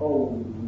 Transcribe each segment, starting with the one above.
Holy.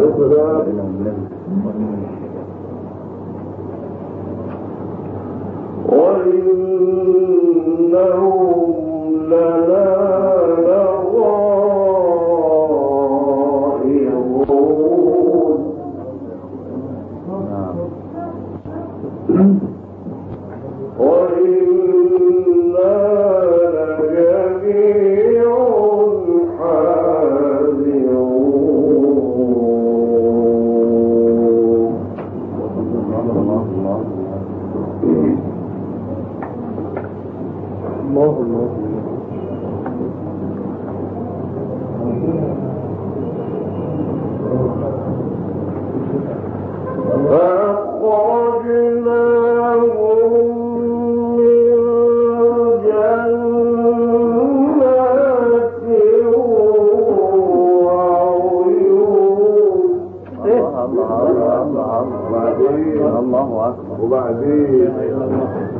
ایک ہزار اور خطايانا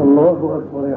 الله أكبر يا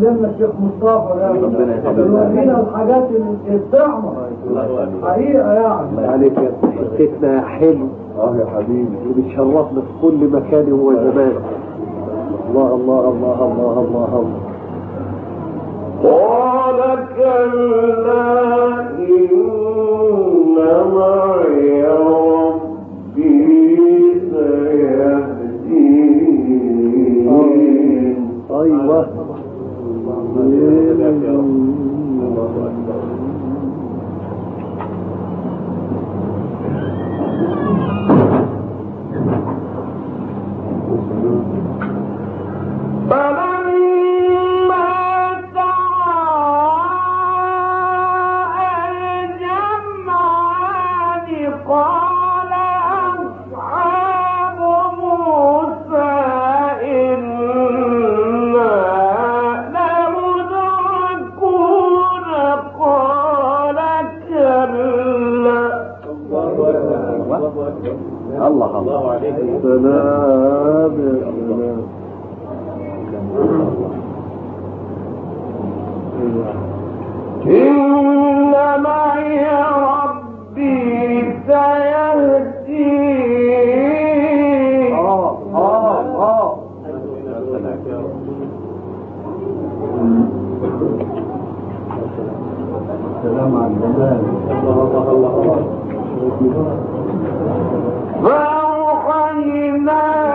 لنا الشيخ مصطفى ورينا الحاجات الدعمه حقيقه يعني. عليك يا حتتنا حلو اه يا حبيبي. بتشرفنا في كل مكان هو زمان الله الله الله الله الله الله. قال كلا إنما ربي سيهدين. أيوه والسلام على وأوحينا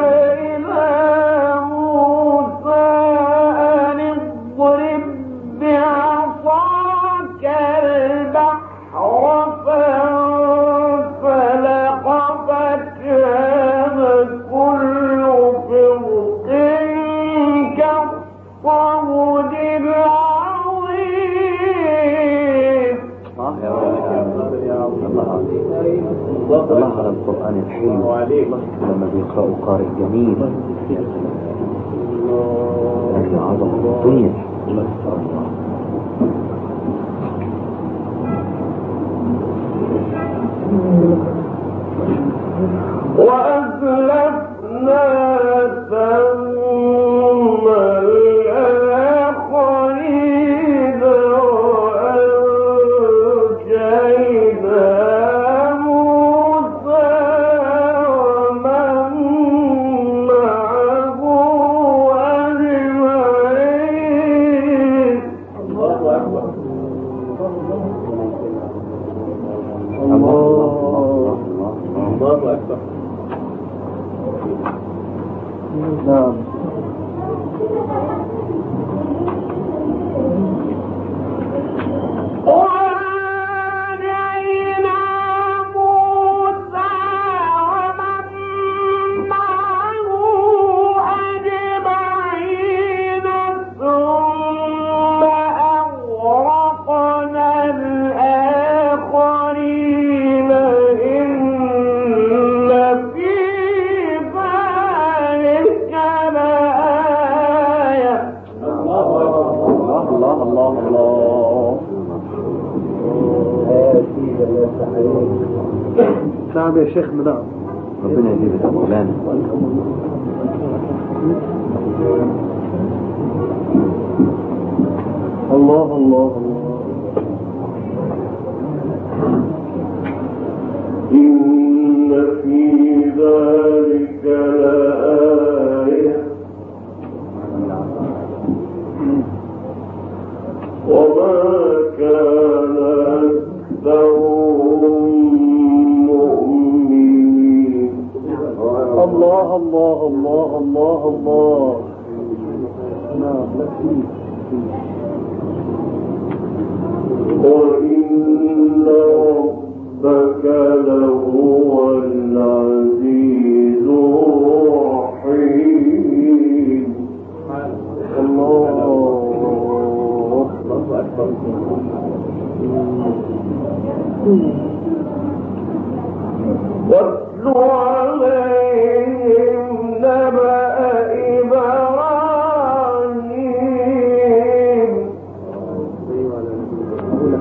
القرآن الحلم لما بيقرأوا قارئ جميل. يعني عظم الدنيا. الله الله الله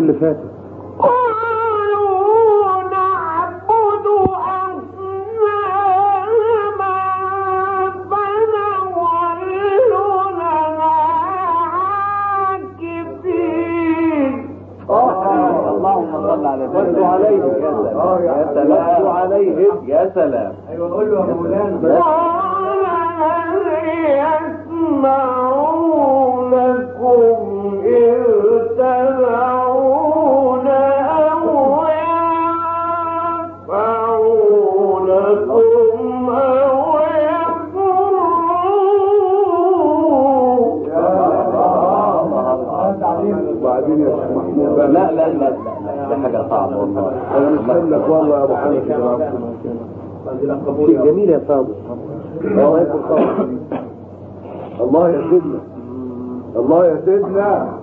لفافه الله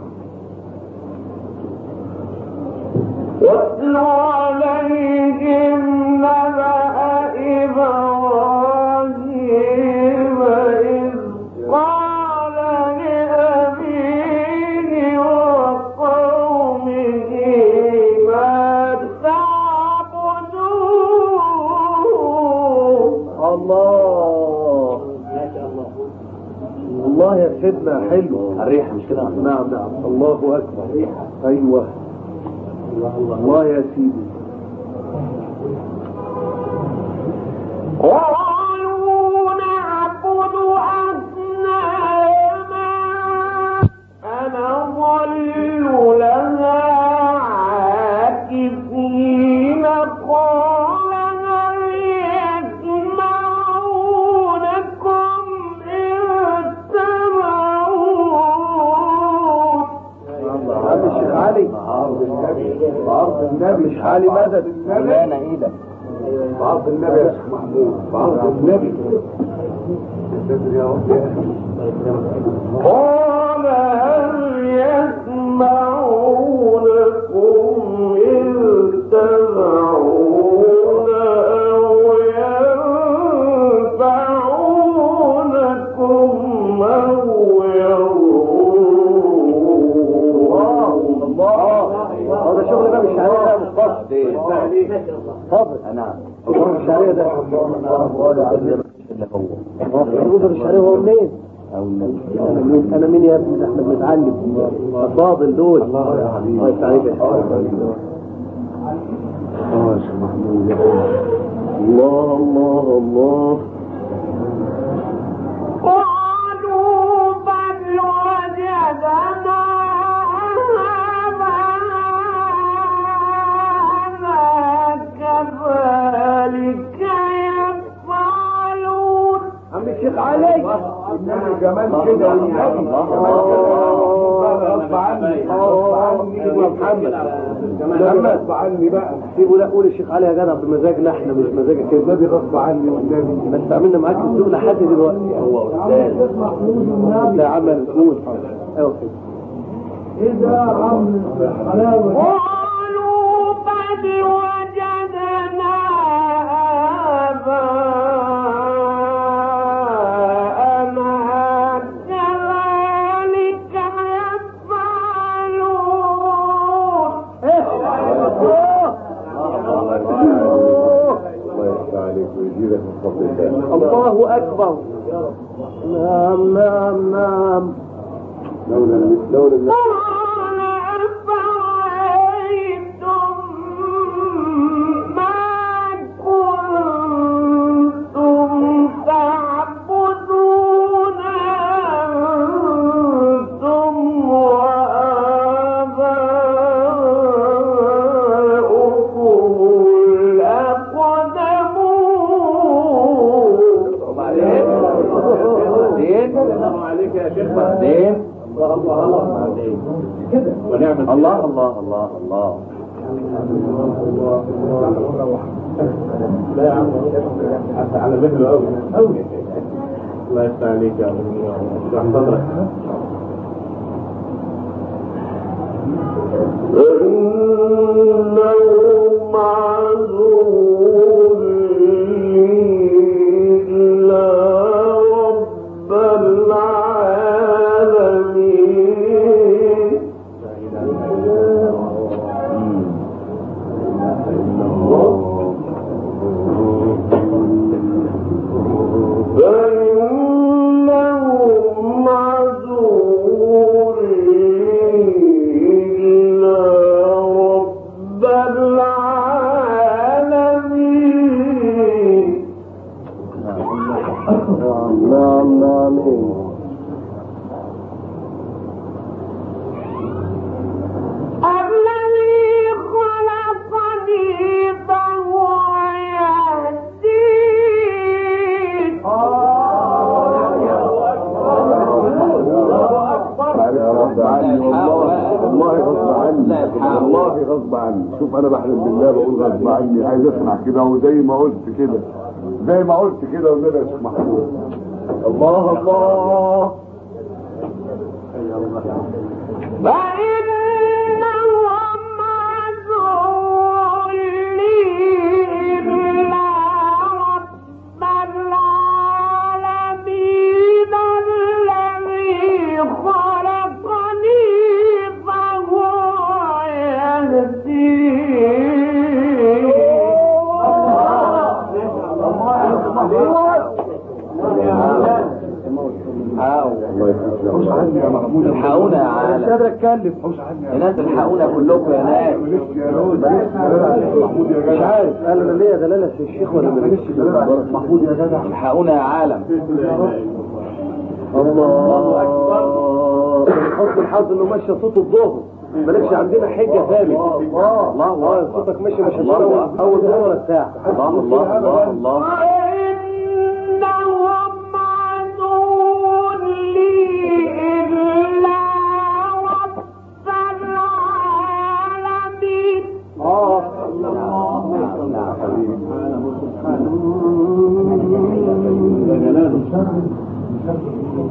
اكبر ايوه الله يا سيدي هو منين انا مين يا ابني احنا بنتعلم الفاضل دول الله يسعدك الله الله الله قالوا بل وجدنا كمان كده والنبي غصب عني غصب محمد عني بقى سيبوا لا قول الشيخ علي يا جدع بمزاجنا احنا مش مزاجك كده النبي غصب عني والنبي بس عملنا معاك السوق لحد دلوقتي هو استاذ لا عمل قول ايوه كده ايه ده يا عم الله اكبر نعم نعم نعم لولا لولا الله الله الله الله لا يا عم على مثله قوي قوي الله. يفتح عليك يا ابو صدرك. إنهم عدو شوف انا بحلم بالله بقول غصب عني عايز اسمع كده وزي ما قلت كده زي ما قلت كده والنبي يا شيخ محمود الله الله. عالم قادر اتكلم حوش عني يا ناس الحقونا كلكم يا ناس محمود يا مش جدع عارف قال انا ليا دلاله في الشيخ ولا ماليش محمود يا جدع. الحقونا يا عالم. الله. من حسن الحظ انه ماشي صوت الظهر. مالكش عندنا حجه ثابت الله. الله صوتك ماشي مش هتشتغل اول ظهر ولا ساعه الله الله الله الله.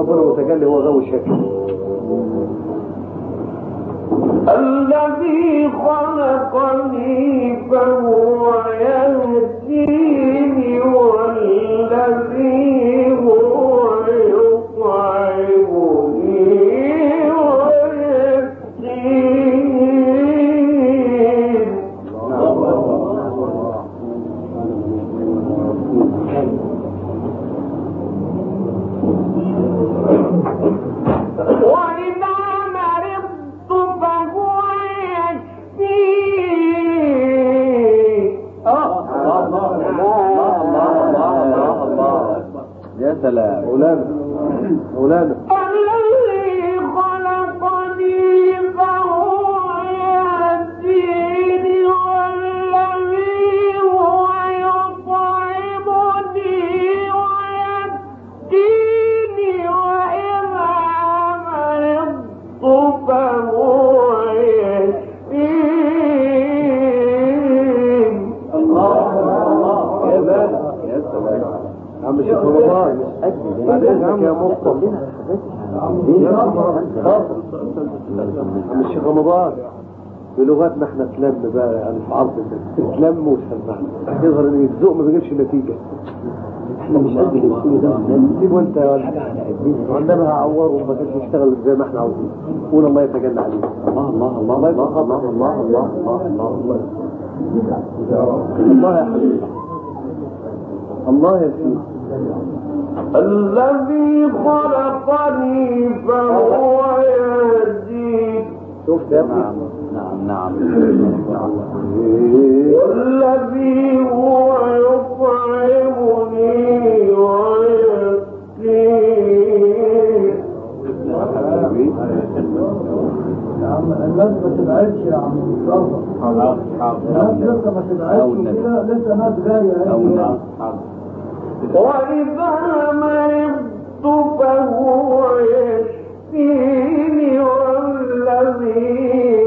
ربنا متجلي هو ذو الشكل الذي خلقني فهو سلام أولاد أولاد الشيخ رمضان بلغتنا احنا تلم بقى يعني في عرض تلم وتسمعنا يظهر ان الذوق ما بيجيبش نتيجه احنا مش قد ده ولد عندنا هعوره وما كانش يشتغل زي ما احنا عاوزين. قول الله يتجلى عليه الله الله الله الله الله الله الله الله الله الله. يا حبيبي الله يا سيدي الذي خلقني فهو شفت يا ابني نعم نعم والذي هو يطعمني ويسقين. يا عم الناس ما تبعدش يا عم مصطفى الناس لسه ما تبعدش كده لسه ناس جايه اهي. وإذا مرضت فهو يشفيني والذي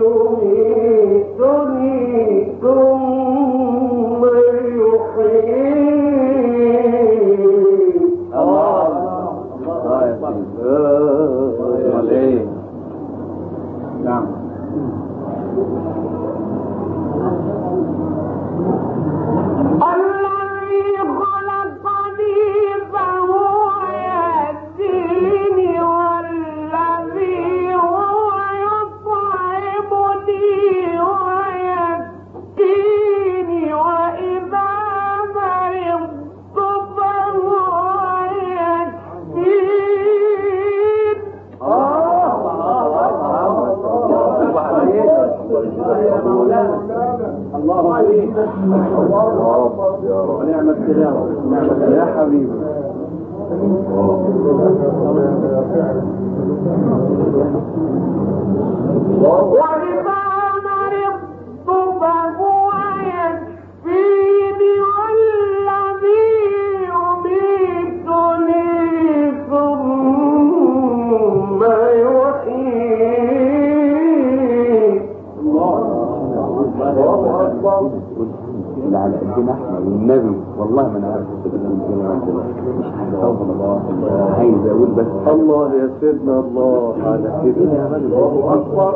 سيدنا الله على كده الله اكبر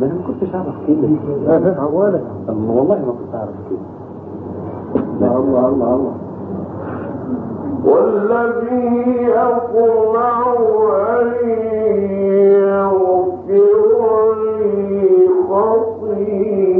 ما انا ما كنتش اعرف كده ولا. الله والله ما كنت اعرف كده الله الله الله. والذي يطمع أن يغفر لي خطيئتي.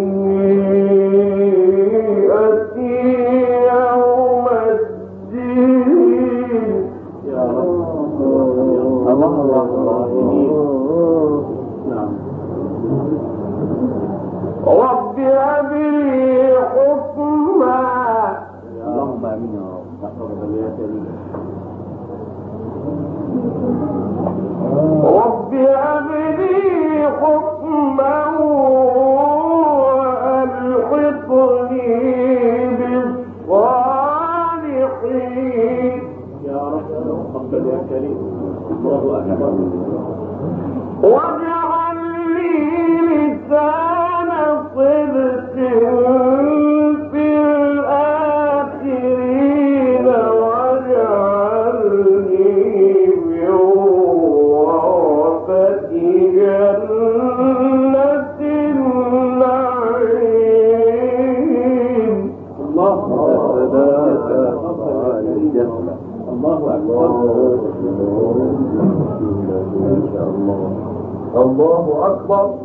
نہ اکبر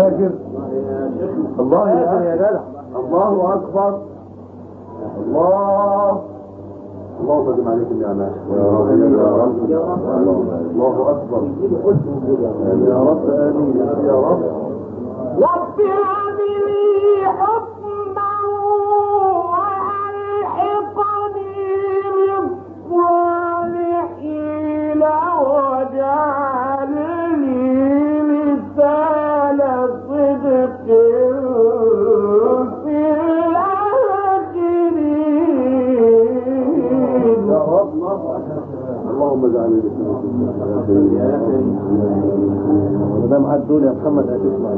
ذاكر الله يا جدع الله اكبر الله الله قدم عليك النعمة يا رب يا رب الله اكبر يا رب امين يا رب رب هذه حب ما دام عدوا يا محمد هتسمع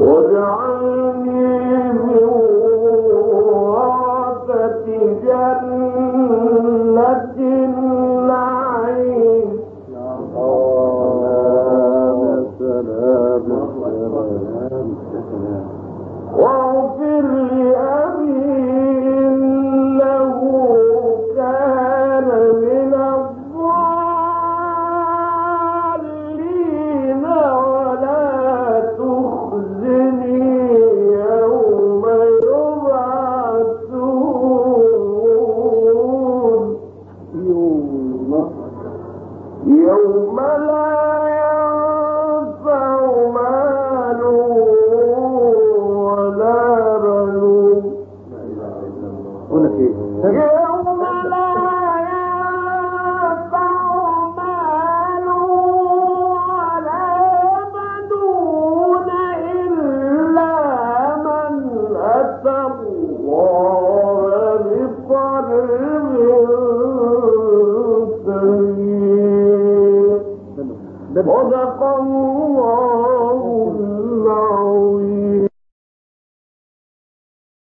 واجعلني من لأبي